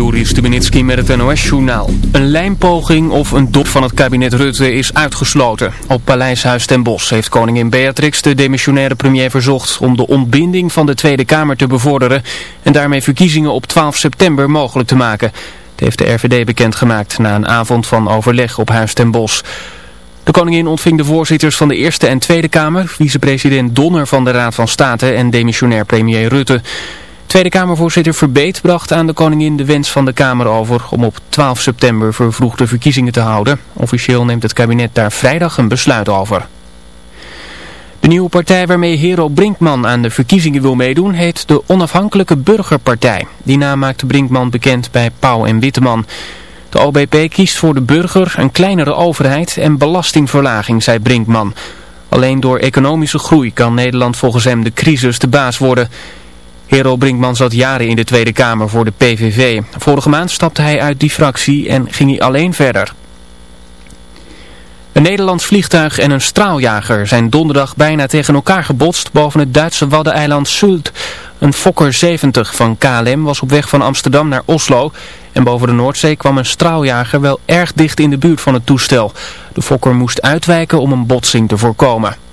Juri Stubenitski met het NOS-journaal. Een lijnpoging of een dop van het kabinet Rutte is uitgesloten. Op Paleishuis ten Bosch heeft koningin Beatrix de demissionaire premier verzocht om de ontbinding van de Tweede Kamer te bevorderen en daarmee verkiezingen op 12 september mogelijk te maken. Dat heeft de RVD bekendgemaakt na een avond van overleg op Huis ten Bosch. De koningin ontving de voorzitters van de Eerste en Tweede Kamer, vicepresident Donner van de Raad van State en demissionair premier Rutte. Tweede Kamervoorzitter Verbeet bracht aan de koningin de wens van de Kamer over om op 12 september vervroegde verkiezingen te houden. Officieel neemt het kabinet daar vrijdag een besluit over. De nieuwe partij waarmee Hero Brinkman aan de verkiezingen wil meedoen heet de Onafhankelijke Burgerpartij. Die naam maakte Brinkman bekend bij Pauw en Witteman. De OBP kiest voor de burger, een kleinere overheid en belastingverlaging, zei Brinkman. Alleen door economische groei kan Nederland volgens hem de crisis de baas worden. Hero Brinkman zat jaren in de Tweede Kamer voor de PVV. Vorige maand stapte hij uit die fractie en ging hij alleen verder. Een Nederlands vliegtuig en een straaljager zijn donderdag bijna tegen elkaar gebotst boven het Duitse waddeneiland Sylt. Een Fokker 70 van KLM was op weg van Amsterdam naar Oslo en boven de Noordzee kwam een straaljager wel erg dicht in de buurt van het toestel. De Fokker moest uitwijken om een botsing te voorkomen.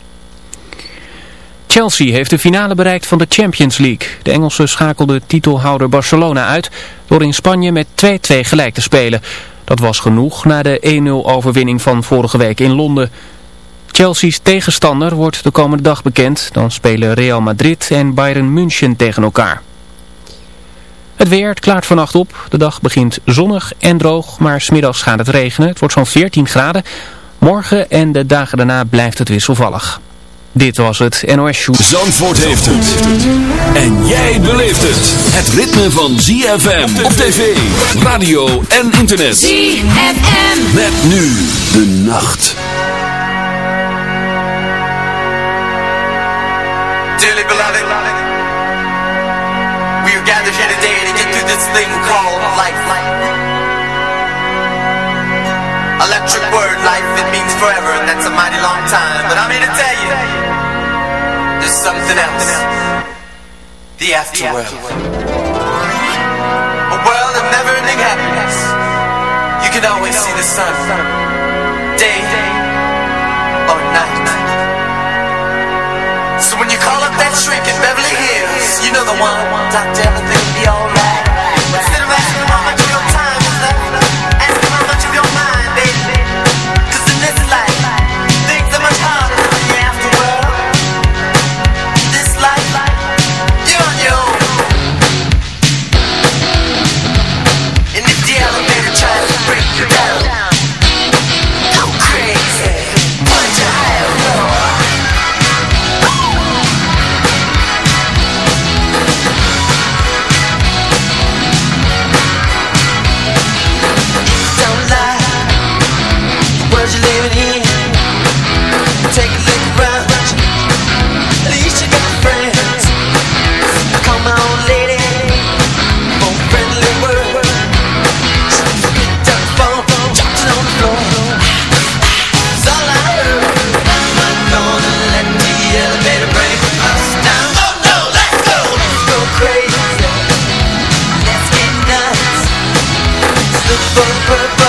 Chelsea heeft de finale bereikt van de Champions League. De Engelsen schakelden titelhouder Barcelona uit door in Spanje met 2-2 gelijk te spelen. Dat was genoeg na de 1-0 overwinning van vorige week in Londen. Chelsea's tegenstander wordt de komende dag bekend. Dan spelen Real Madrid en Bayern München tegen elkaar. Het weer, klaart vannacht op. De dag begint zonnig en droog, maar smiddags gaat het regenen. Het wordt zo'n 14 graden. Morgen en de dagen daarna blijft het wisselvallig. Dit was het NOS Show. Zandvoort heeft het. En jij beleeft het. Het ritme van ZFM op tv, radio en internet. ZFM. Met nu de nacht. Dearly beloved, we are gathered here today to get through this thing called life. Electric word, life, it means forever, and that's a mighty long time. But I'm here to tell you, there's something else. The afterworld. A world of never-ending happiness. You can always see the sun, day or night. So when you call up that shrink in Beverly Hills, you know the one, Dr. Everything be alright. The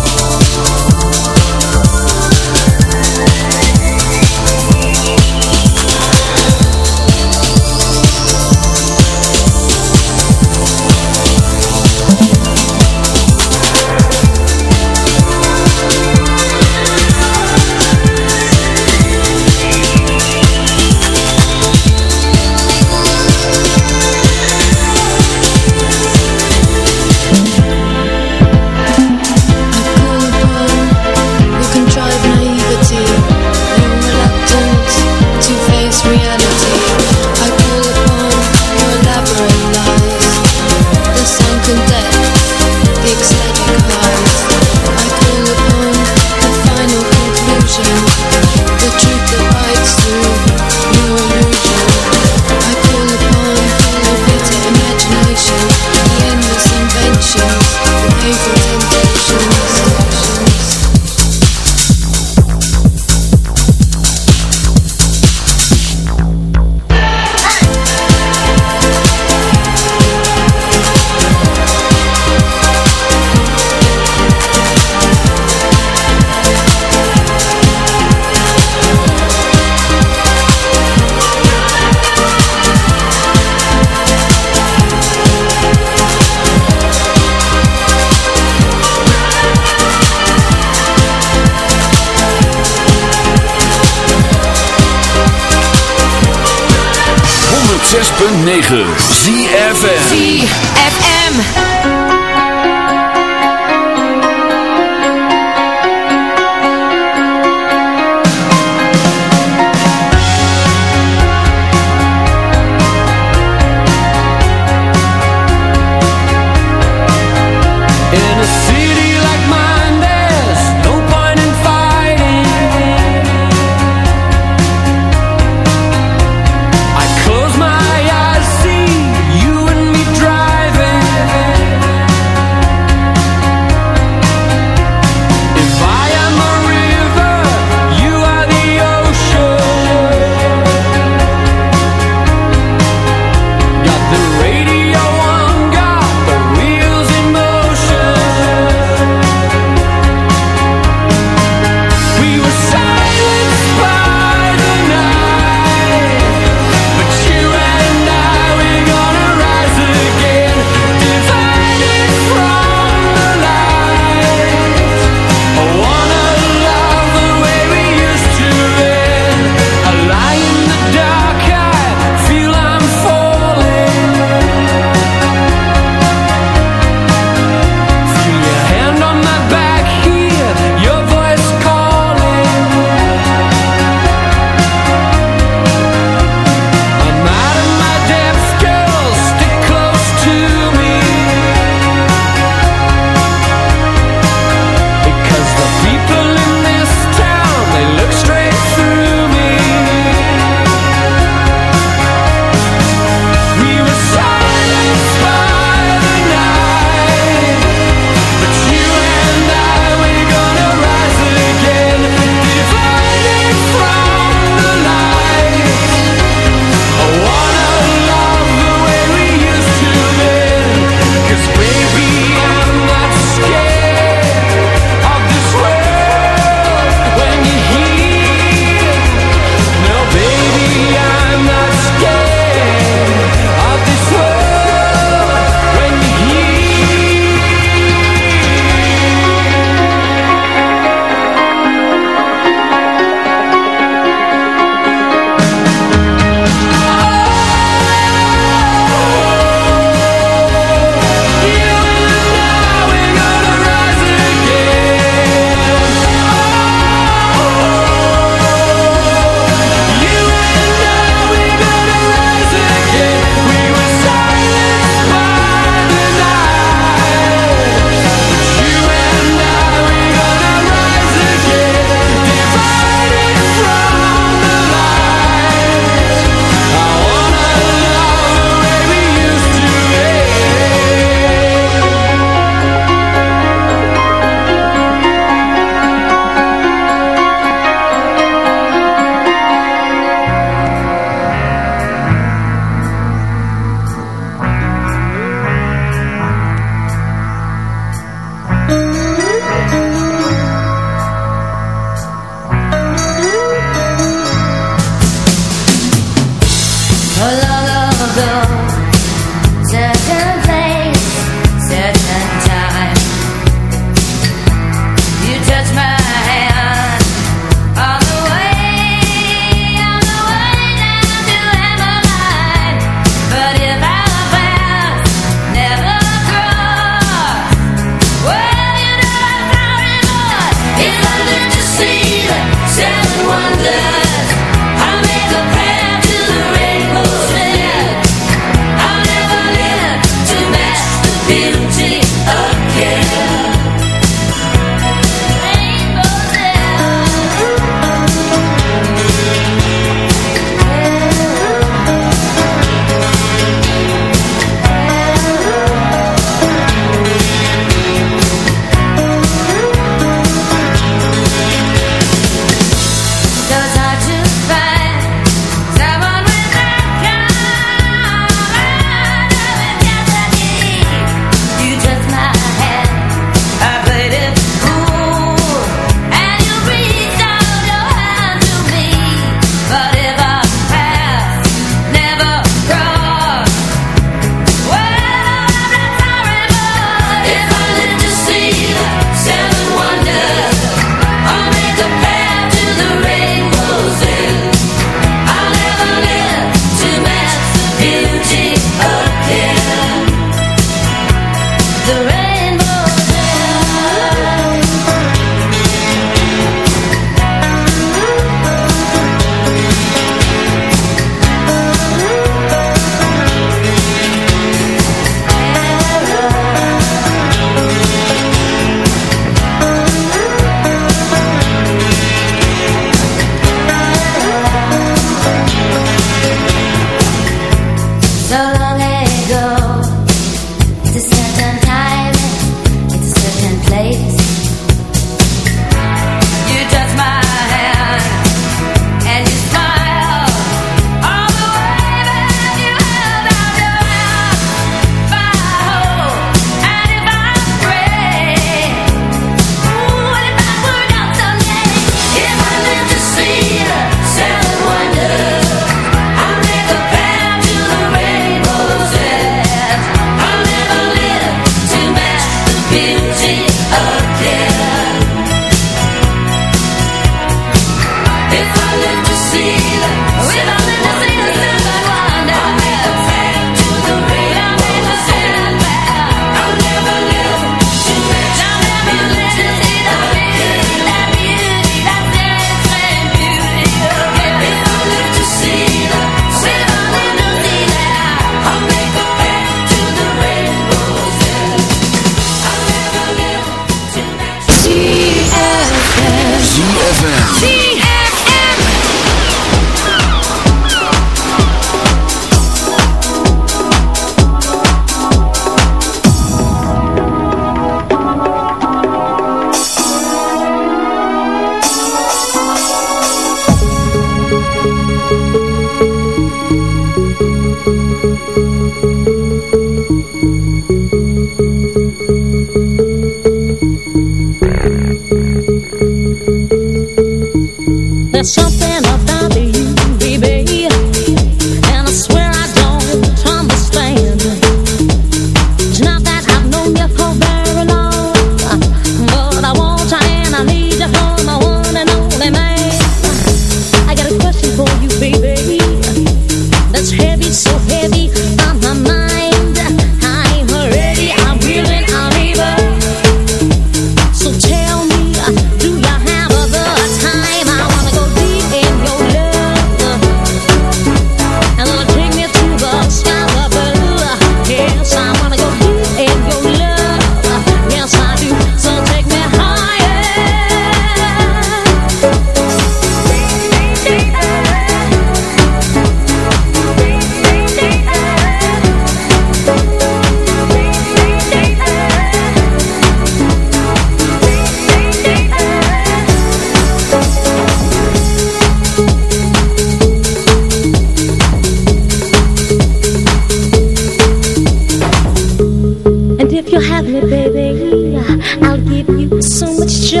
you have me, baby, I'll give you so much joy.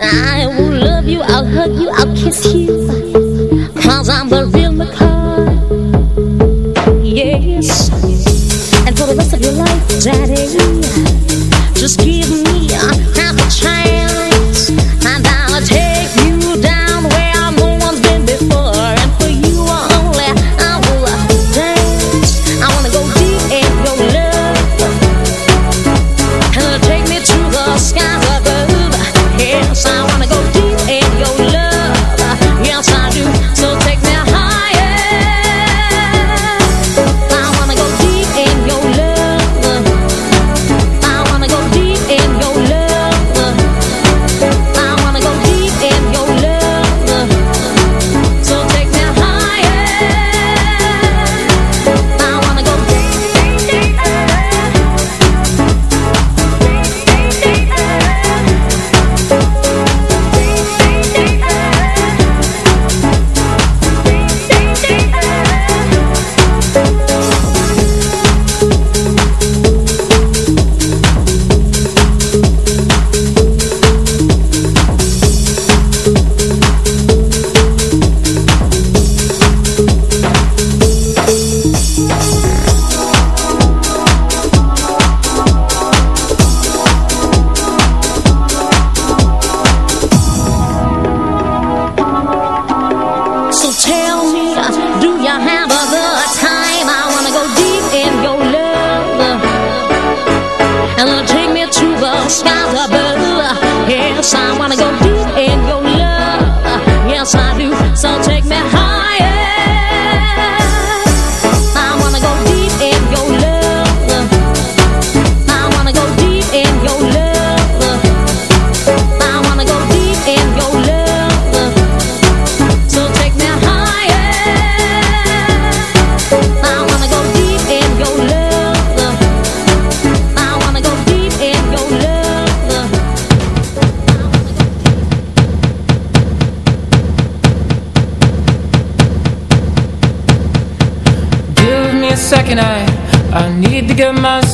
I will love you, I'll hug you, I'll kiss you.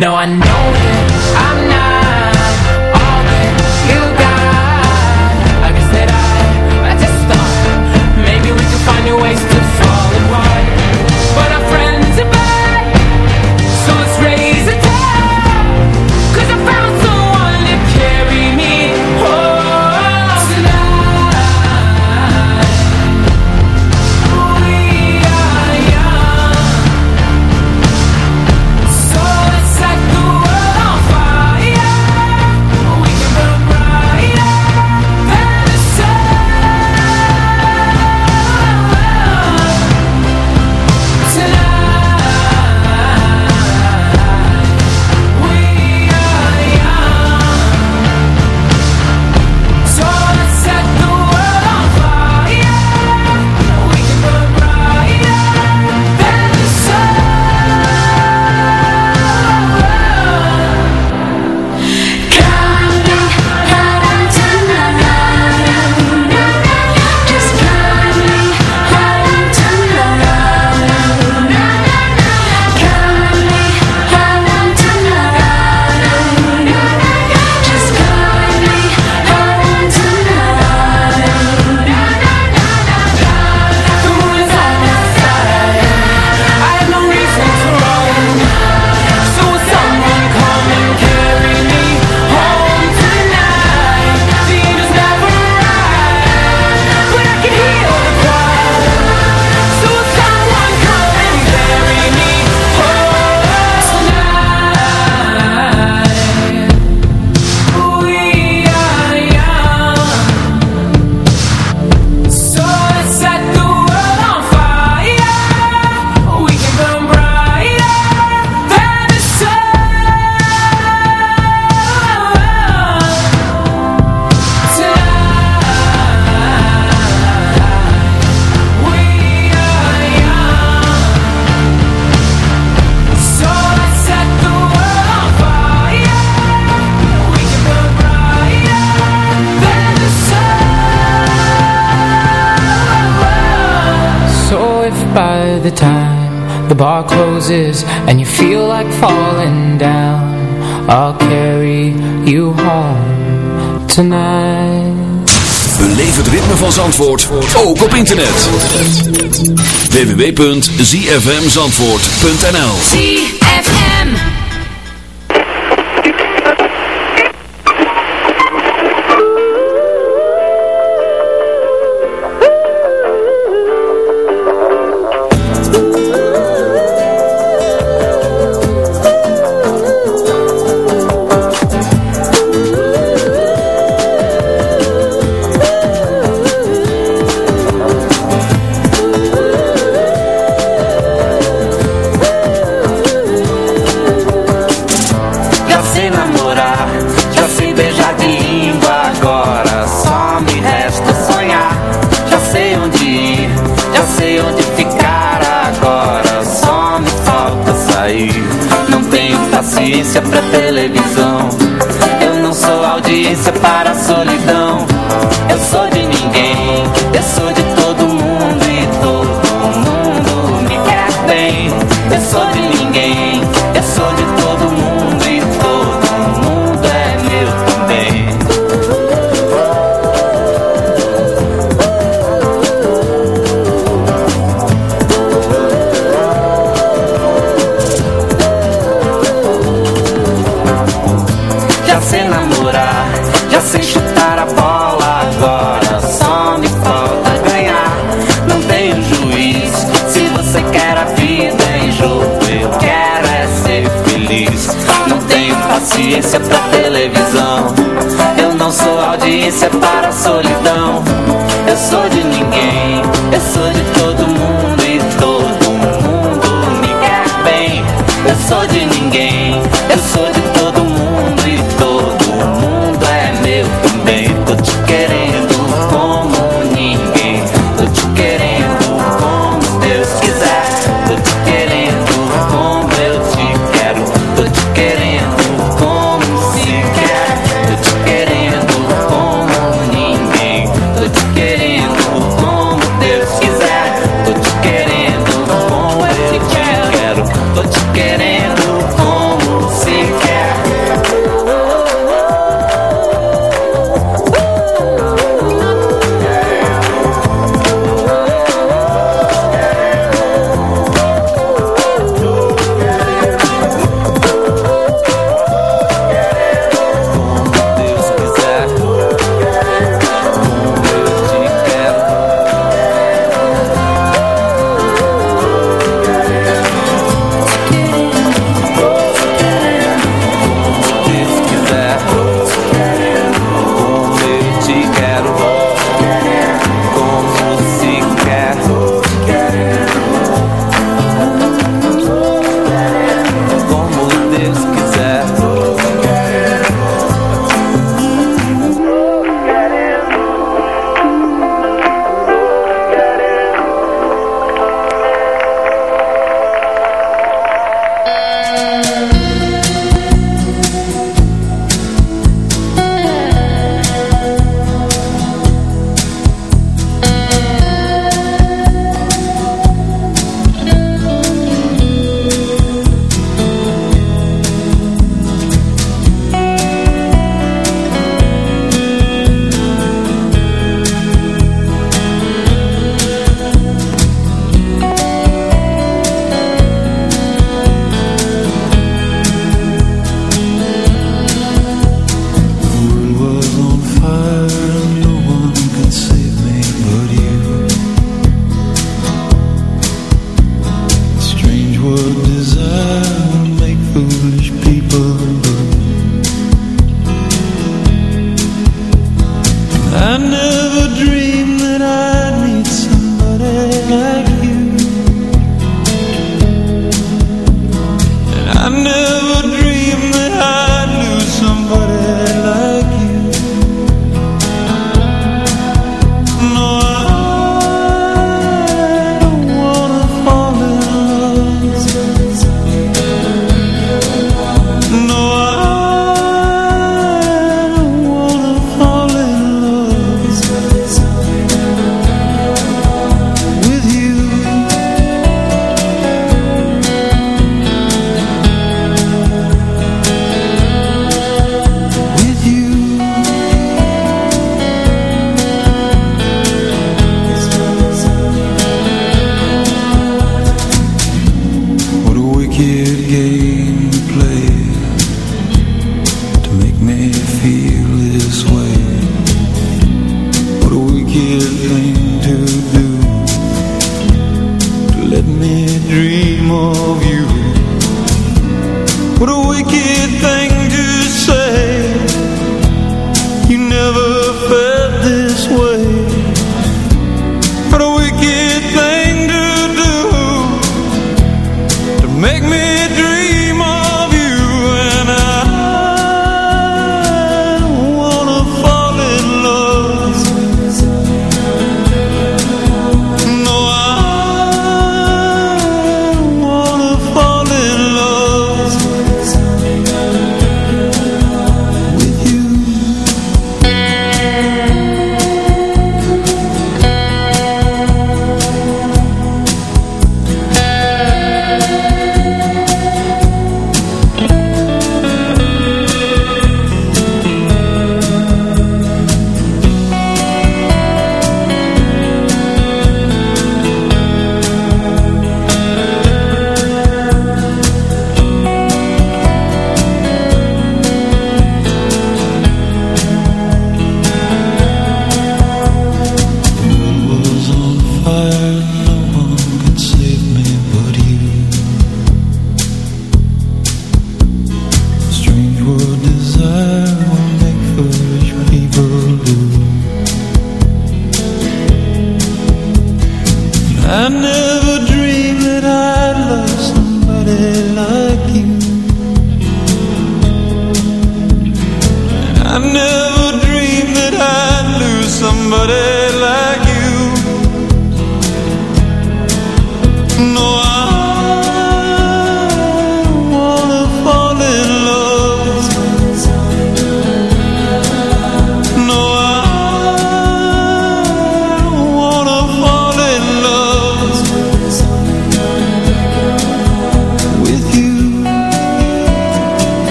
No, I know closes and you feel like falling down. I'll carry you home tonight. Beleef het ritme van Zandvoort ook op internet. www.zfmzandvoort.nl Só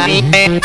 Bye.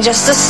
Just a